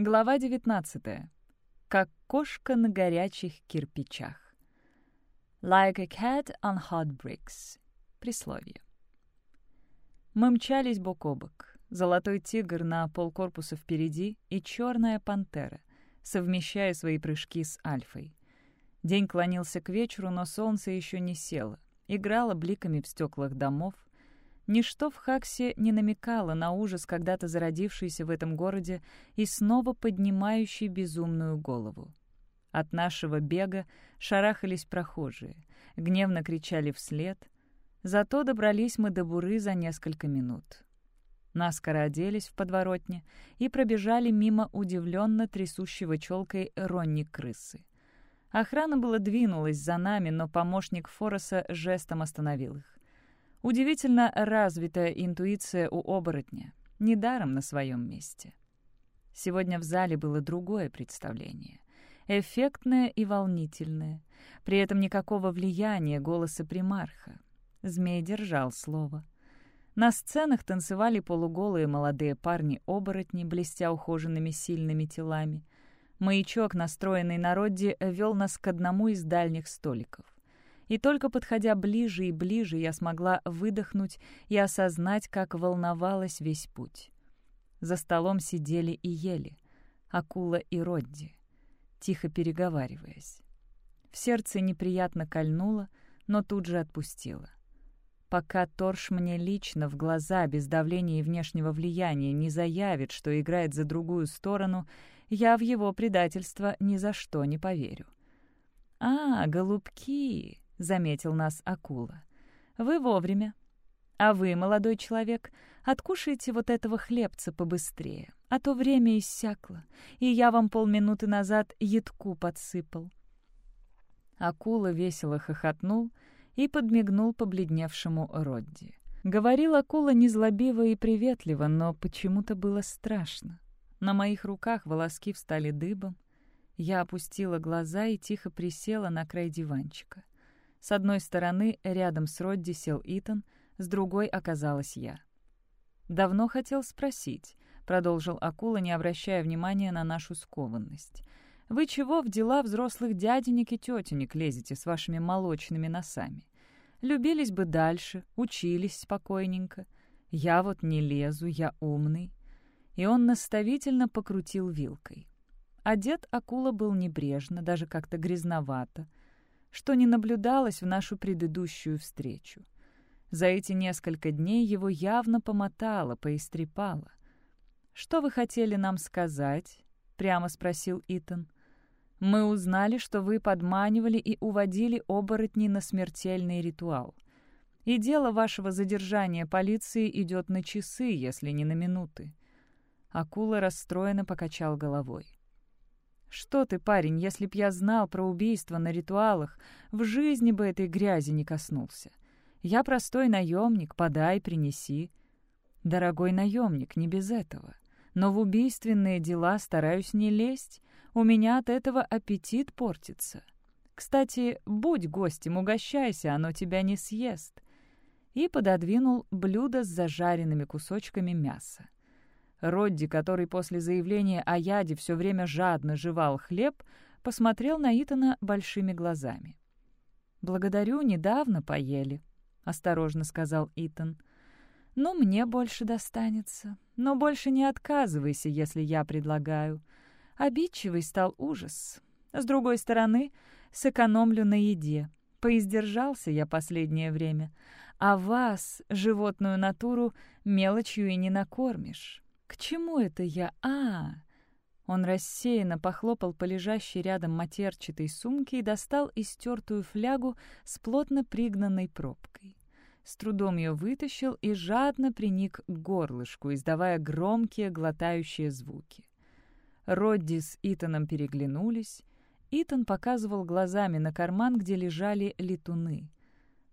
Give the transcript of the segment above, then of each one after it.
Глава 19. Как кошка на горячих кирпичах. Like a cat on hot bricks. Присловие. Мы мчались бок о бок. Золотой тигр на полкорпуса впереди и черная пантера, совмещая свои прыжки с альфой. День клонился к вечеру, но солнце еще не село. Играло бликами в стеклах домов, Ничто в Хаксе не намекало на ужас, когда-то зародившийся в этом городе и снова поднимающий безумную голову. От нашего бега шарахались прохожие, гневно кричали вслед. Зато добрались мы до Буры за несколько минут. Наскоро оделись в подворотне и пробежали мимо удивленно трясущего челкой Ронни крысы. Охрана была двинулась за нами, но помощник Фороса жестом остановил их. Удивительно развитая интуиция у оборотня, недаром на своем месте. Сегодня в зале было другое представление. Эффектное и волнительное. При этом никакого влияния голоса примарха. Змей держал слово. На сценах танцевали полуголые молодые парни-оборотни, блестя ухоженными сильными телами. Маячок, настроенный на вел нас к одному из дальних столиков. И только подходя ближе и ближе, я смогла выдохнуть и осознать, как волновалась весь путь. За столом сидели и ели. Акула и Родди, тихо переговариваясь. В сердце неприятно кольнуло, но тут же отпустило. Пока Торш мне лично в глаза, без давления и внешнего влияния, не заявит, что играет за другую сторону, я в его предательство ни за что не поверю. «А, голубки!» — заметил нас акула. «Вы вовремя. А вы, молодой человек, откушайте вот этого хлебца побыстрее, а то время иссякло, и я вам полминуты назад едку подсыпал». Акула весело хохотнул и подмигнул побледневшему Родди. Говорил акула незлобиво и приветливо, но почему-то было страшно. На моих руках волоски встали дыбом. Я опустила глаза и тихо присела на край диванчика. С одной стороны, рядом с Родди сел Итан, с другой оказалась я. «Давно хотел спросить», — продолжил Акула, не обращая внимания на нашу скованность. «Вы чего в дела взрослых дяденек и тетенек лезете с вашими молочными носами? Любились бы дальше, учились спокойненько. Я вот не лезу, я умный». И он наставительно покрутил вилкой. Одет Акула был небрежно, даже как-то грязновато — что не наблюдалось в нашу предыдущую встречу. За эти несколько дней его явно помотало, поистрепало. «Что вы хотели нам сказать?» — прямо спросил Итан. «Мы узнали, что вы подманивали и уводили оборотней на смертельный ритуал. И дело вашего задержания полиции идет на часы, если не на минуты». Акула расстроенно покачал головой. «Что ты, парень, если б я знал про убийство на ритуалах, в жизни бы этой грязи не коснулся. Я простой наемник, подай, принеси». «Дорогой наемник, не без этого. Но в убийственные дела стараюсь не лезть. У меня от этого аппетит портится. Кстати, будь гостем, угощайся, оно тебя не съест». И пододвинул блюдо с зажаренными кусочками мяса. Родди, который после заявления о яде все время жадно жевал хлеб, посмотрел на Итана большими глазами. «Благодарю, недавно поели», — осторожно сказал Итан. «Ну, мне больше достанется. Но больше не отказывайся, если я предлагаю. Обидчивый стал ужас. С другой стороны, сэкономлю на еде. Поиздержался я последнее время. А вас, животную натуру, мелочью и не накормишь. «К чему это я? А!» Он рассеянно похлопал по лежащей рядом матерчатой сумке и достал истертую флягу с плотно пригнанной пробкой. С трудом ее вытащил и жадно приник к горлышку, издавая громкие глотающие звуки. Родди с Итаном переглянулись. Итан показывал глазами на карман, где лежали летуны.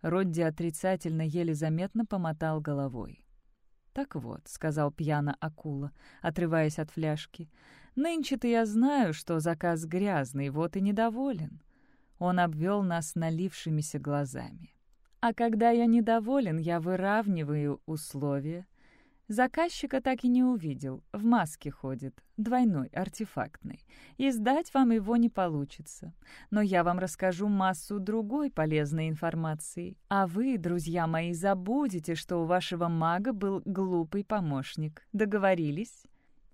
Родди отрицательно еле заметно помотал головой. «Так вот», — сказал пьяно акула, отрываясь от фляжки, «нынче-то я знаю, что заказ грязный, вот и недоволен». Он обвел нас налившимися глазами. «А когда я недоволен, я выравниваю условия. Заказчика так и не увидел, в маске ходит, двойной, артефактный. И сдать вам его не получится. Но я вам расскажу массу другой полезной информации. А вы, друзья мои, забудете, что у вашего мага был глупый помощник. Договорились?»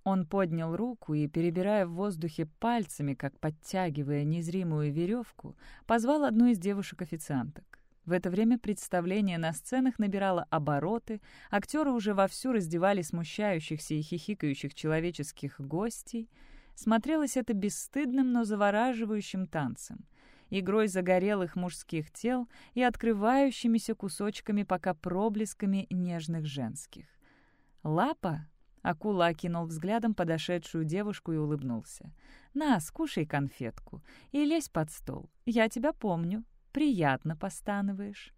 Он поднял руку и, перебирая в воздухе пальцами, как подтягивая незримую веревку, позвал одну из девушек-официанток. В это время представление на сценах набирало обороты, актеры уже вовсю раздевали смущающихся и хихикающих человеческих гостей. Смотрелось это бесстыдным, но завораживающим танцем, игрой загорелых мужских тел и открывающимися кусочками пока проблесками нежных женских. «Лапа?» — акула окинул взглядом подошедшую девушку и улыбнулся. «На, скушай конфетку и лезь под стол. Я тебя помню приятно постанываешь».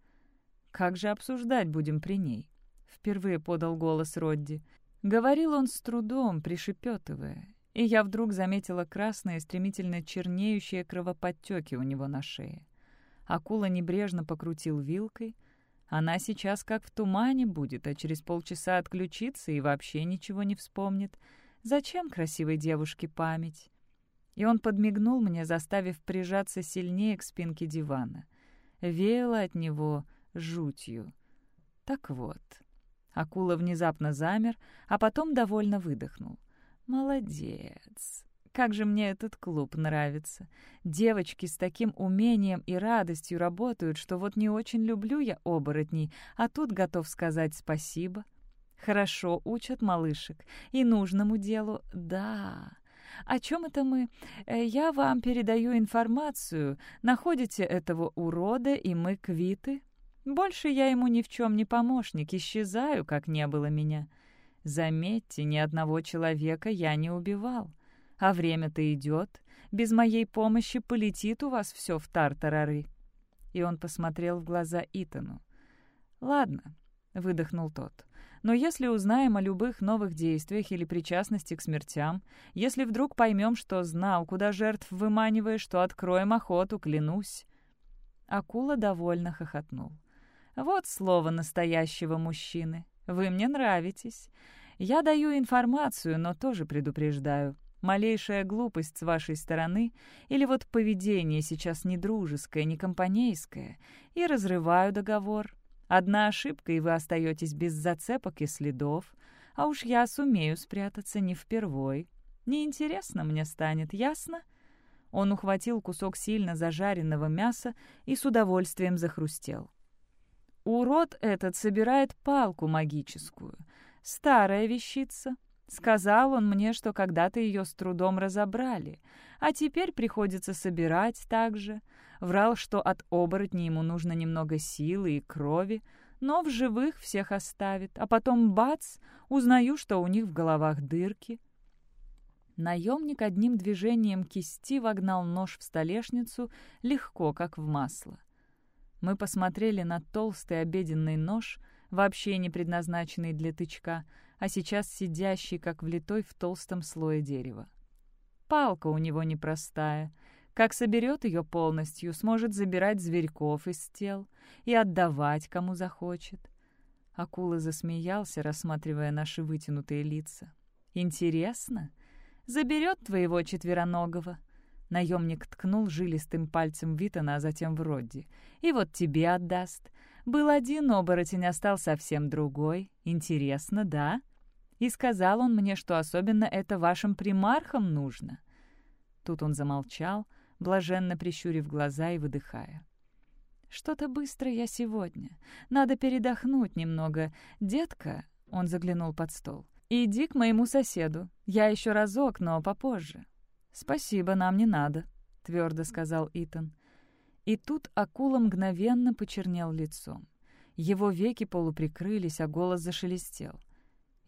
«Как же обсуждать будем при ней?» — впервые подал голос Родди. Говорил он с трудом, пришепетывая, и я вдруг заметила красные, стремительно чернеющие кровоподтеки у него на шее. Акула небрежно покрутил вилкой. Она сейчас как в тумане будет, а через полчаса отключится и вообще ничего не вспомнит. Зачем красивой девушке память? И он подмигнул мне, заставив прижаться сильнее к спинке дивана. Веяло от него жутью. Так вот. Акула внезапно замер, а потом довольно выдохнул. «Молодец! Как же мне этот клуб нравится! Девочки с таким умением и радостью работают, что вот не очень люблю я оборотней, а тут готов сказать спасибо. Хорошо учат малышек, и нужному делу — да!» О чем это мы? Э, я вам передаю информацию. Находите этого урода, и мы квиты. Больше я ему ни в чем не помощник, исчезаю, как не было меня. Заметьте, ни одного человека я не убивал. А время-то идет. Без моей помощи полетит у вас все в тартарары. И он посмотрел в глаза Итану. «Ладно», — выдохнул тот. Но если узнаем о любых новых действиях или причастности к смертям, если вдруг поймем, что знал, куда жертв выманиваешь, то откроем охоту, клянусь». Акула довольно хохотнул. «Вот слово настоящего мужчины. Вы мне нравитесь. Я даю информацию, но тоже предупреждаю. Малейшая глупость с вашей стороны или вот поведение сейчас не дружеское, не компанейское, и разрываю договор. Одна ошибка, и вы остаетесь без зацепок и следов. А уж я сумею спрятаться не впервой. Неинтересно мне станет, ясно?» Он ухватил кусок сильно зажаренного мяса и с удовольствием захрустел. «Урод этот собирает палку магическую. Старая вещица. Сказал он мне, что когда-то ее с трудом разобрали, а теперь приходится собирать так же. Врал, что от оборотней ему нужно немного силы и крови, но в живых всех оставит. А потом бац, узнаю, что у них в головах дырки. Наемник одним движением кисти вогнал нож в столешницу легко, как в масло. Мы посмотрели на толстый обеденный нож, вообще не предназначенный для тычка, а сейчас сидящий, как влитой в толстом слое дерева. Палка у него непростая — как соберет ее полностью, сможет забирать зверьков из тел и отдавать, кому захочет. Акула засмеялся, рассматривая наши вытянутые лица. «Интересно? Заберет твоего четвероногого?» Наемник ткнул жилистым пальцем Витана, а затем в Родди. «И вот тебе отдаст. Был один оборотень, а стал совсем другой. Интересно, да?» И сказал он мне, что особенно это вашим примархам нужно. Тут он замолчал, блаженно прищурив глаза и выдыхая. «Что-то быстро я сегодня. Надо передохнуть немного. Детка...» — он заглянул под стол. «Иди к моему соседу. Я еще разок, но попозже». «Спасибо, нам не надо», — твердо сказал Итан. И тут акула мгновенно почернел лицом. Его веки полуприкрылись, а голос зашелестел.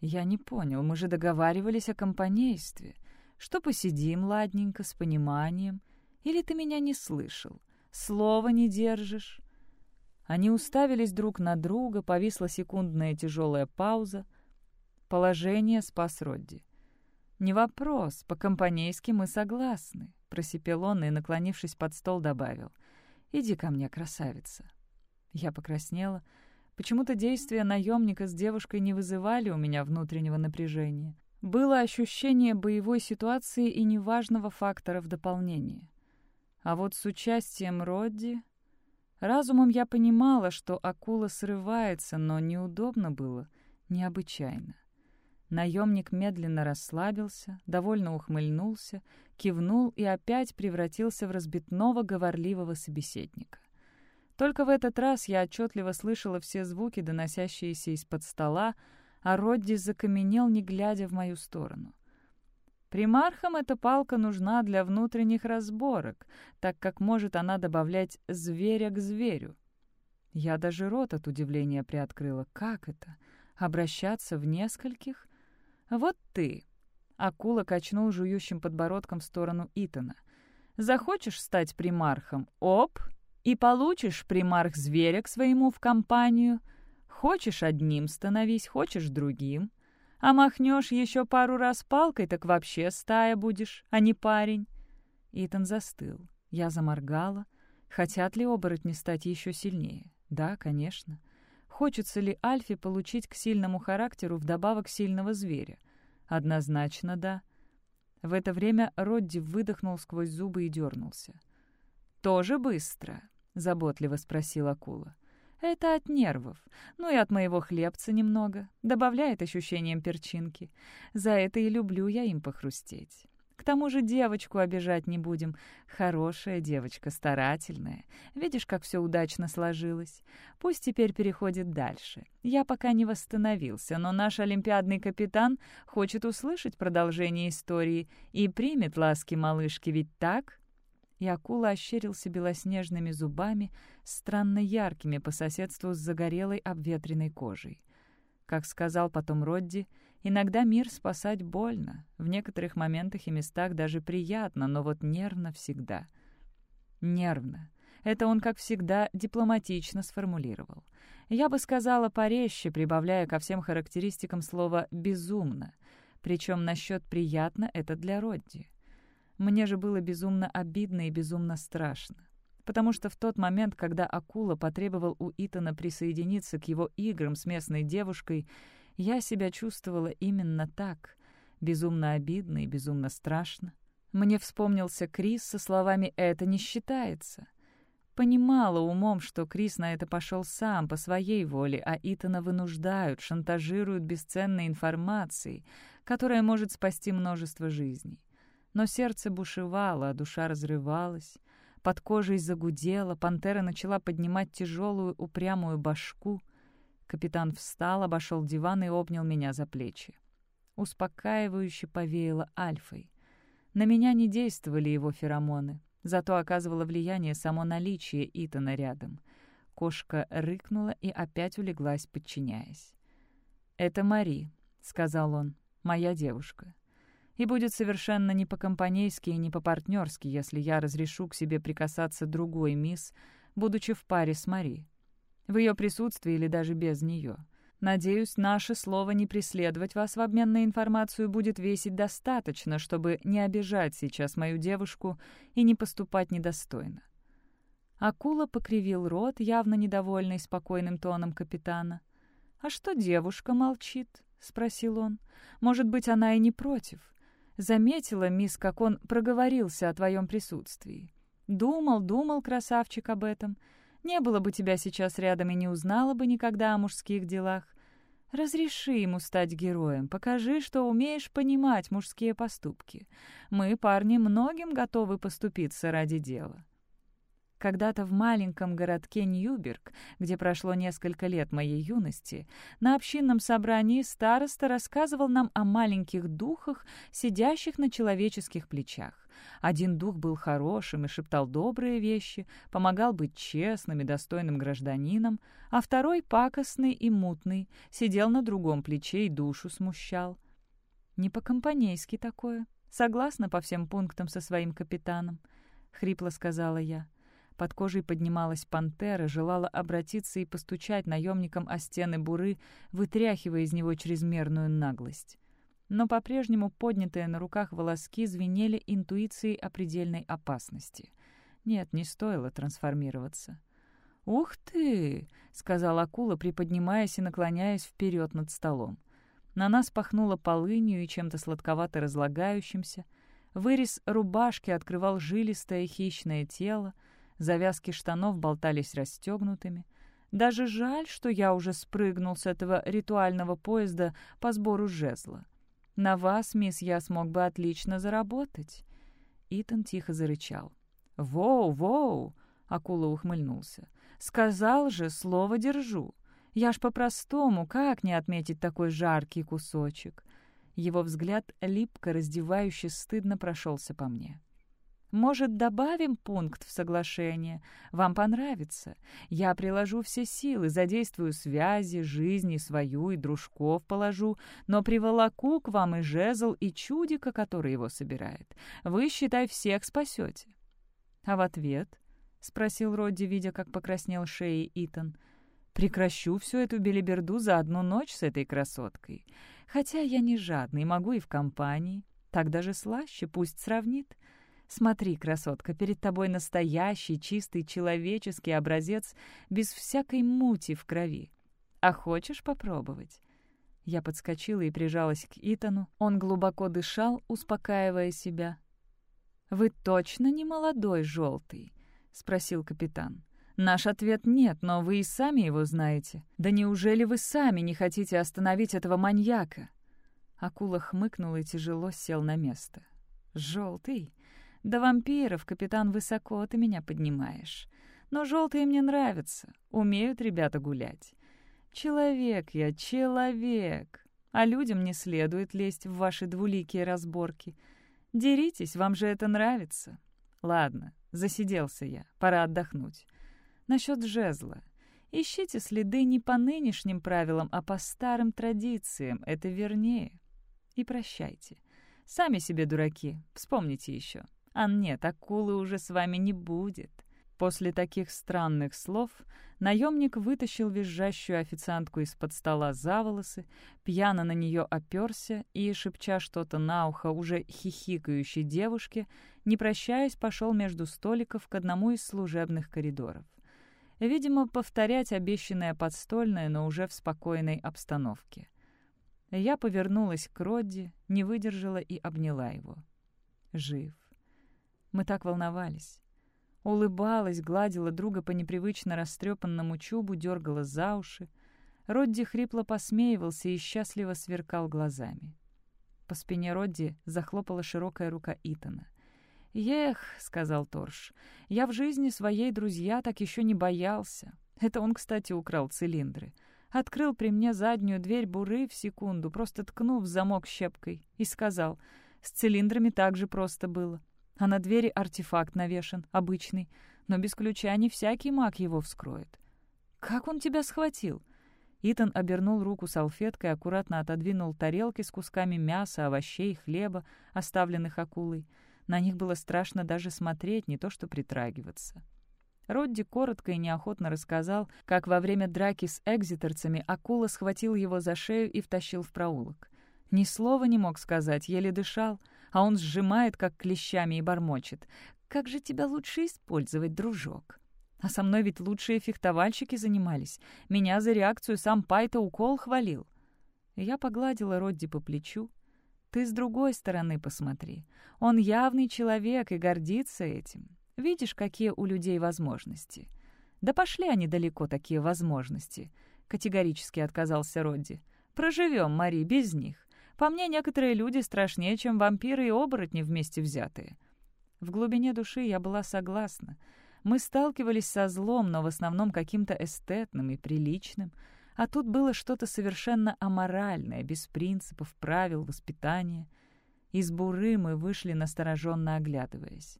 «Я не понял, мы же договаривались о компанействе. Что посидим ладненько, с пониманием. Или ты меня не слышал? Слова не держишь?» Они уставились друг на друга, повисла секундная тяжелая пауза. Положение спас Родди. «Не вопрос, по-компанейски мы согласны», — просипел он и, наклонившись под стол, добавил. «Иди ко мне, красавица». Я покраснела. Почему-то действия наемника с девушкой не вызывали у меня внутреннего напряжения. Было ощущение боевой ситуации и неважного фактора в дополнение. А вот с участием Родди... Разумом я понимала, что акула срывается, но неудобно было необычайно. Наемник медленно расслабился, довольно ухмыльнулся, кивнул и опять превратился в разбитного говорливого собеседника. Только в этот раз я отчетливо слышала все звуки, доносящиеся из-под стола, а Родди закаменел, не глядя в мою сторону. Примархам эта палка нужна для внутренних разборок, так как может она добавлять зверя к зверю. Я даже рот от удивления приоткрыла. Как это? Обращаться в нескольких? Вот ты. Акула качнул жующим подбородком в сторону Итана. Захочешь стать примархом? Оп! И получишь примарх зверя к своему в компанию. Хочешь одним становись, хочешь другим. А махнешь еще пару раз палкой, так вообще стая будешь, а не парень. Итан застыл. Я заморгала. Хотят ли оборотни стать еще сильнее? Да, конечно. Хочется ли Альфе получить к сильному характеру вдобавок сильного зверя? Однозначно да. В это время Родди выдохнул сквозь зубы и дернулся. «Тоже быстро?» — заботливо спросил акула. Это от нервов. Ну и от моего хлебца немного. Добавляет ощущением перчинки. За это и люблю я им похрустеть. К тому же девочку обижать не будем. Хорошая девочка, старательная. Видишь, как все удачно сложилось. Пусть теперь переходит дальше. Я пока не восстановился, но наш олимпиадный капитан хочет услышать продолжение истории и примет ласки малышки, ведь так? И акула ощерился белоснежными зубами, странно яркими по соседству с загорелой обветренной кожей. Как сказал потом Родди, иногда мир спасать больно, в некоторых моментах и местах даже приятно, но вот нервно всегда. Нервно. Это он, как всегда, дипломатично сформулировал. Я бы сказала порезче, прибавляя ко всем характеристикам слово «безумно». Причем насчет «приятно» — это для Родди. Мне же было безумно обидно и безумно страшно. Потому что в тот момент, когда акула потребовал у Итана присоединиться к его играм с местной девушкой, я себя чувствовала именно так. Безумно обидно и безумно страшно. Мне вспомнился Крис со словами «это не считается». Понимала умом, что Крис на это пошел сам, по своей воле, а Итана вынуждают, шантажируют бесценной информацией, которая может спасти множество жизней. Но сердце бушевало, а душа разрывалась. Под кожей загудела, пантера начала поднимать тяжелую упрямую башку. Капитан встал, обошел диван и обнял меня за плечи. Успокаивающе повеяло альфой. На меня не действовали его феромоны, зато оказывало влияние само наличие Итана рядом. Кошка рыкнула и опять улеглась, подчиняясь. «Это Мари», — сказал он, — «моя девушка и будет совершенно не по-компанейски и не по-партнерски, если я разрешу к себе прикасаться другой мисс, будучи в паре с Мари. В ее присутствии или даже без нее. Надеюсь, наше слово не преследовать вас в обмен на информацию будет весить достаточно, чтобы не обижать сейчас мою девушку и не поступать недостойно. Акула покривил рот, явно недовольный спокойным тоном капитана. «А что девушка молчит?» — спросил он. «Может быть, она и не против. Заметила, мисс, как он проговорился о твоем присутствии. Думал, думал, красавчик, об этом. Не было бы тебя сейчас рядом и не узнала бы никогда о мужских делах. Разреши ему стать героем, покажи, что умеешь понимать мужские поступки. Мы, парни, многим готовы поступиться ради дела. Когда-то в маленьком городке Ньюберг, где прошло несколько лет моей юности, на общинном собрании староста рассказывал нам о маленьких духах, сидящих на человеческих плечах. Один дух был хорошим и шептал добрые вещи, помогал быть честным и достойным гражданином, а второй, пакостный и мутный, сидел на другом плече и душу смущал. Не по-компанейски такое. Согласна по всем пунктам со своим капитаном, — хрипло сказала я. Под кожей поднималась пантера, желала обратиться и постучать наемникам о стены буры, вытряхивая из него чрезмерную наглость. Но по-прежнему поднятые на руках волоски звенели интуицией о предельной опасности. Нет, не стоило трансформироваться. «Ух ты!» — сказала акула, приподнимаясь и наклоняясь вперед над столом. На нас пахнуло полынью и чем-то сладковато разлагающимся. Вырез рубашки открывал жилистое хищное тело, завязки штанов болтались расстегнутыми. Даже жаль, что я уже спрыгнул с этого ритуального поезда по сбору жезла. На вас, мисс, я смог бы отлично заработать. Итан тихо зарычал. «Воу, воу!» — акула ухмыльнулся. «Сказал же, слово держу. Я ж по-простому, как не отметить такой жаркий кусочек?» Его взгляд липко, раздевающе, стыдно прошелся по мне. «Может, добавим пункт в соглашение? Вам понравится. Я приложу все силы, задействую связи, жизни свою и дружков положу, но приволоку к вам и жезл, и чудика, который его собирает. Вы, считай, всех спасете». А в ответ — спросил Родди, видя, как покраснел шеей Итан. «Прекращу всю эту белиберду за одну ночь с этой красоткой. Хотя я не жадный, могу и в компании. Так даже слаще, пусть сравнит. Смотри, красотка, перед тобой настоящий, чистый человеческий образец без всякой мути в крови. А хочешь попробовать?» Я подскочила и прижалась к Итану. Он глубоко дышал, успокаивая себя. «Вы точно не молодой, желтый?» — спросил капитан. «Наш ответ нет, но вы и сами его знаете. Да неужели вы сами не хотите остановить этого маньяка?» Акула хмыкнул и тяжело сел на место. «Желтый? Да вампиров, капитан, высоко ты меня поднимаешь. Но желтые мне нравятся. Умеют ребята гулять. Человек я, человек. А людям не следует лезть в ваши двуликие разборки. Деритесь, вам же это нравится. Ладно, Засиделся я, пора отдохнуть. Насчет жезла. Ищите следы не по нынешним правилам, а по старым традициям, это вернее. И прощайте. Сами себе дураки, вспомните еще. А нет, акулы уже с вами не будет. После таких странных слов наемник вытащил визжащую официантку из-под стола за волосы, пьяно на нее оперся и, шепча что-то на ухо уже хихикающей девушке, не прощаясь, пошел между столиков к одному из служебных коридоров. Видимо, повторять обещанное подстольное, но уже в спокойной обстановке. Я повернулась к Родди, не выдержала и обняла его. Жив. Мы так волновались. Улыбалась, гладила друга по непривычно растрепанному чубу, дергала за уши. Родди хрипло посмеивался и счастливо сверкал глазами. По спине Родди захлопала широкая рука Итана. «Ех», — сказал Торш, — «я в жизни своей друзья так еще не боялся. Это он, кстати, украл цилиндры. Открыл при мне заднюю дверь буры в секунду, просто ткнув замок щепкой, и сказал, с цилиндрами так же просто было а на двери артефакт навешан, обычный, но без ключа не всякий маг его вскроет. «Как он тебя схватил?» Итан обернул руку салфеткой, аккуратно отодвинул тарелки с кусками мяса, овощей, хлеба, оставленных акулой. На них было страшно даже смотреть, не то что притрагиваться. Родди коротко и неохотно рассказал, как во время драки с экзитерцами акула схватил его за шею и втащил в проулок. Ни слова не мог сказать, еле дышал — а он сжимает, как клещами, и бормочет. «Как же тебя лучше использовать, дружок?» А со мной ведь лучшие фехтовальщики занимались. Меня за реакцию сам Пайта укол хвалил. Я погладила Родди по плечу. «Ты с другой стороны посмотри. Он явный человек и гордится этим. Видишь, какие у людей возможности?» «Да пошли они далеко, такие возможности», — категорически отказался Родди. «Проживем, Мари, без них. По мне, некоторые люди страшнее, чем вампиры и оборотни вместе взятые. В глубине души я была согласна. Мы сталкивались со злом, но в основном каким-то эстетным и приличным. А тут было что-то совершенно аморальное, без принципов, правил, воспитания. Из буры мы вышли, настороженно оглядываясь.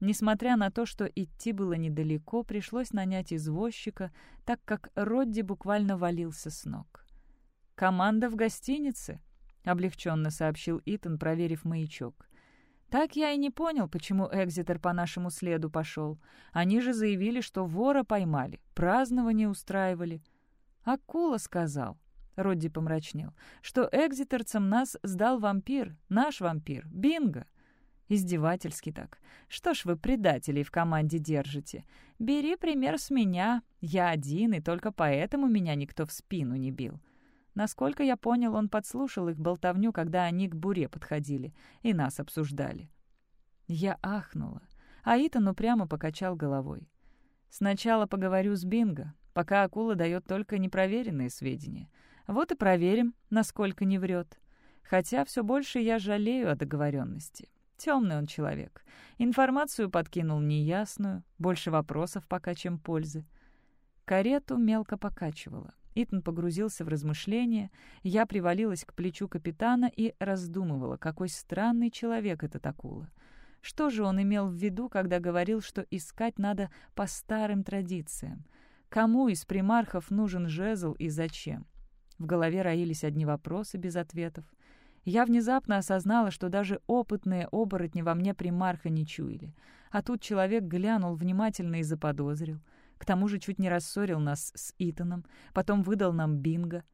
Несмотря на то, что идти было недалеко, пришлось нанять извозчика, так как Родди буквально валился с ног. «Команда в гостинице», — облегченно сообщил Итан, проверив маячок. «Так я и не понял, почему Экзитер по нашему следу пошел. Они же заявили, что вора поймали, празднование устраивали». «Акула сказал», — Родди помрачнел, «что экзитерцам нас сдал вампир, наш вампир, Бинго». Издевательски так. Что ж вы предателей в команде держите? Бери пример с меня. Я один, и только поэтому меня никто в спину не бил. Насколько я понял, он подслушал их болтовню, когда они к буре подходили и нас обсуждали. Я ахнула, а Итан упрямо покачал головой. «Сначала поговорю с Бинго, пока акула дает только непроверенные сведения. Вот и проверим, насколько не врет. Хотя все больше я жалею о договоренности. Темный он человек. Информацию подкинул неясную, больше вопросов пока, чем пользы. Карету мелко покачивала. Итан погрузился в размышления, я привалилась к плечу капитана и раздумывала, какой странный человек этот акула. Что же он имел в виду, когда говорил, что искать надо по старым традициям? Кому из примархов нужен жезл и зачем? В голове роились одни вопросы без ответов. Я внезапно осознала, что даже опытные оборотни во мне примарха не чуяли. А тут человек глянул внимательно и заподозрил. К тому же чуть не рассорил нас с Итаном, потом выдал нам бинго.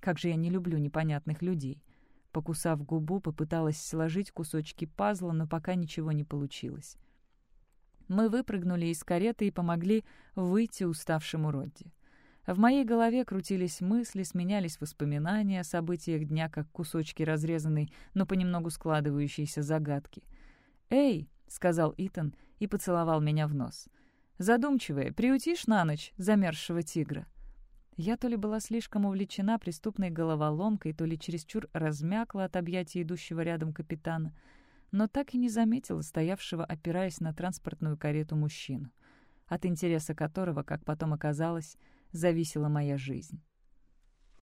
Как же я не люблю непонятных людей. Покусав губу, попыталась сложить кусочки пазла, но пока ничего не получилось. Мы выпрыгнули из кареты и помогли выйти уставшему Родди. В моей голове крутились мысли, сменялись воспоминания о событиях дня, как кусочки разрезанной, но понемногу складывающейся загадки. «Эй!» — сказал Итан и поцеловал меня в нос. «Задумчивая, приютишь на ночь замерзшего тигра?» Я то ли была слишком увлечена преступной головоломкой, то ли чересчур размякла от объятия идущего рядом капитана, но так и не заметила стоявшего, опираясь на транспортную карету мужчину, от интереса которого, как потом оказалось, зависела моя жизнь.